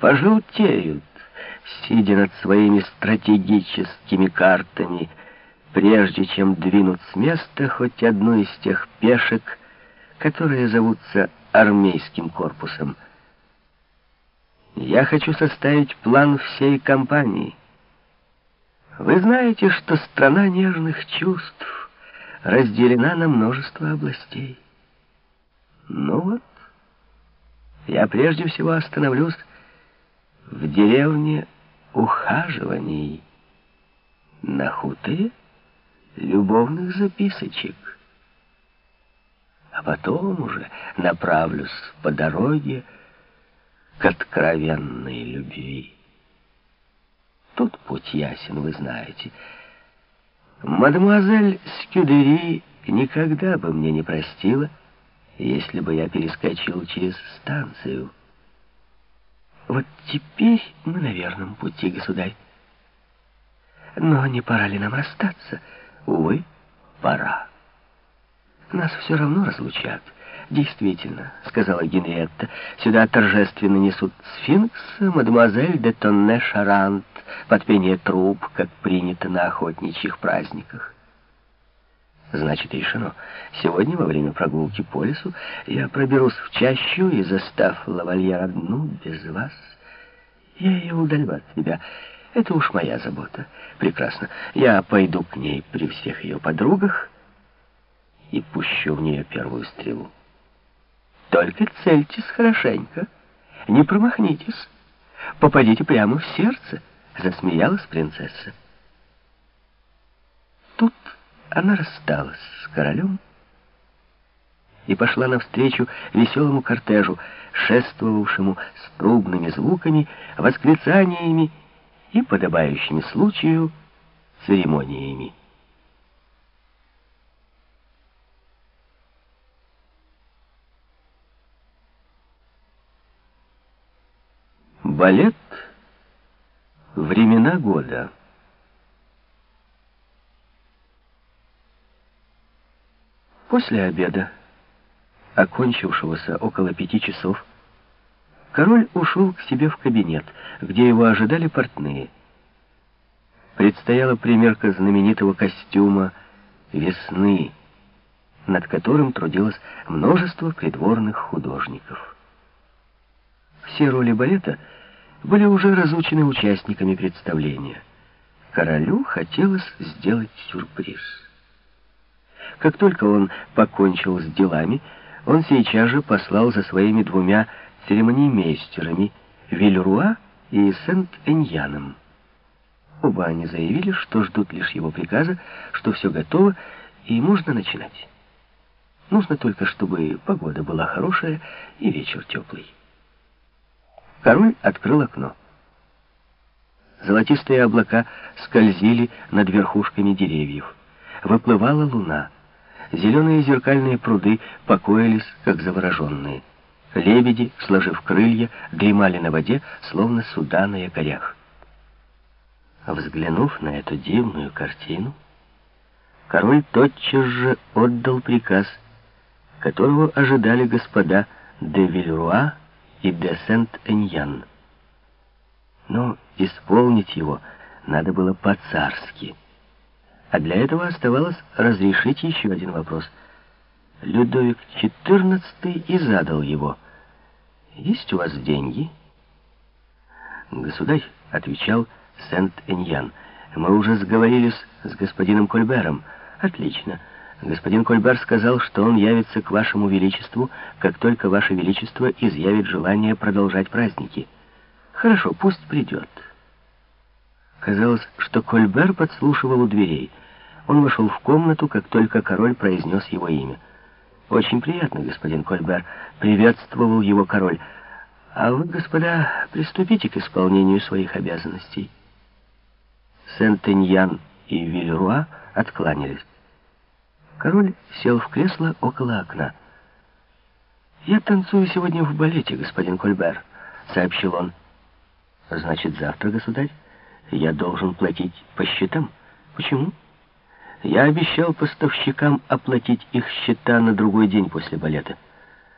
пожелтеют, сидя над своими стратегическими картами, прежде чем двинуть с места хоть одну из тех пешек, которые зовутся армейским корпусом. Я хочу составить план всей кампании. Вы знаете, что страна нежных чувств разделена на множество областей. Ну вот, я прежде всего остановлюсь в деревне ухаживаний на хуторе любовных записочек. А потом уже направлюсь по дороге к откровенной любви. Тут путь ясен, вы знаете. Мадемуазель Скюдери никогда бы мне не простила, если бы я перескочил через станцию. Вот теперь мы на верном пути, государь. Но не пора ли нам расстаться? Увы, пора. Нас все равно разлучат. Действительно, сказала Генриетта, сюда торжественно несут сфинкс мадемуазель де Тонне Шарант под пение труб, как принято на охотничьих праздниках. Значит, решено. Сегодня, во время прогулки по лесу, я проберусь в чащу и, застав лавальер одну без вас, я ее удалю от себя. Это уж моя забота. Прекрасно. Я пойду к ней при всех ее подругах и пущу в нее первую стрелу. Только цельтесь хорошенько. Не промахнитесь. Попадите прямо в сердце, засмеялась принцесса. Тут она рассталась с королем и пошла навстречу веселому кортежу, шествовавшему с трубными звуками, восклицаниями и подобающими случаю церемониями. Балет «Времена года» После обеда, окончившегося около пяти часов, король ушел к себе в кабинет, где его ожидали портные. Предстояла примерка знаменитого костюма «Весны», над которым трудилось множество придворных художников. Все роли балета были уже разучены участниками представления. Королю хотелось сделать сюрприз. Как только он покончил с делами, он сейчас же послал за своими двумя церемониймейстерами Вильруа и Сент-Эньяном. Оба они заявили, что ждут лишь его приказа, что все готово и можно начинать. Нужно только, чтобы погода была хорошая и вечер теплый. Король открыл окно. Золотистые облака скользили над верхушками деревьев. Выплывала луна. Зеленые зеркальные пруды покоились, как завороженные. Лебеди, сложив крылья, дремали на воде, словно суда на якорях. Взглянув на эту дивную картину, король тотчас же отдал приказ, которого ожидали господа де Вильруа и де Сент-Эньян. Но исполнить его надо было по-царски — а для этого оставалось разрешить еще один вопрос. Людовик XIV и задал его. «Есть у вас деньги?» «Государь», — отвечал Сент-Эньян, — «мы уже сговорились с господином Кольбером». «Отлично. Господин Кольбер сказал, что он явится к вашему величеству, как только ваше величество изъявит желание продолжать праздники». «Хорошо, пусть придет». Казалось, что Кольбер подслушивал у дверей. Он вошел в комнату, как только король произнес его имя. «Очень приятно, господин Кольбер», — приветствовал его король. «А вы, господа, приступите к исполнению своих обязанностей». Сент-Эньян и Вильруа откланялись. Король сел в кресло около окна. «Я танцую сегодня в балете, господин Кольбер», — сообщил он. «Значит, завтра, государь?» Я должен платить по счетам. Почему? Я обещал поставщикам оплатить их счета на другой день после балета.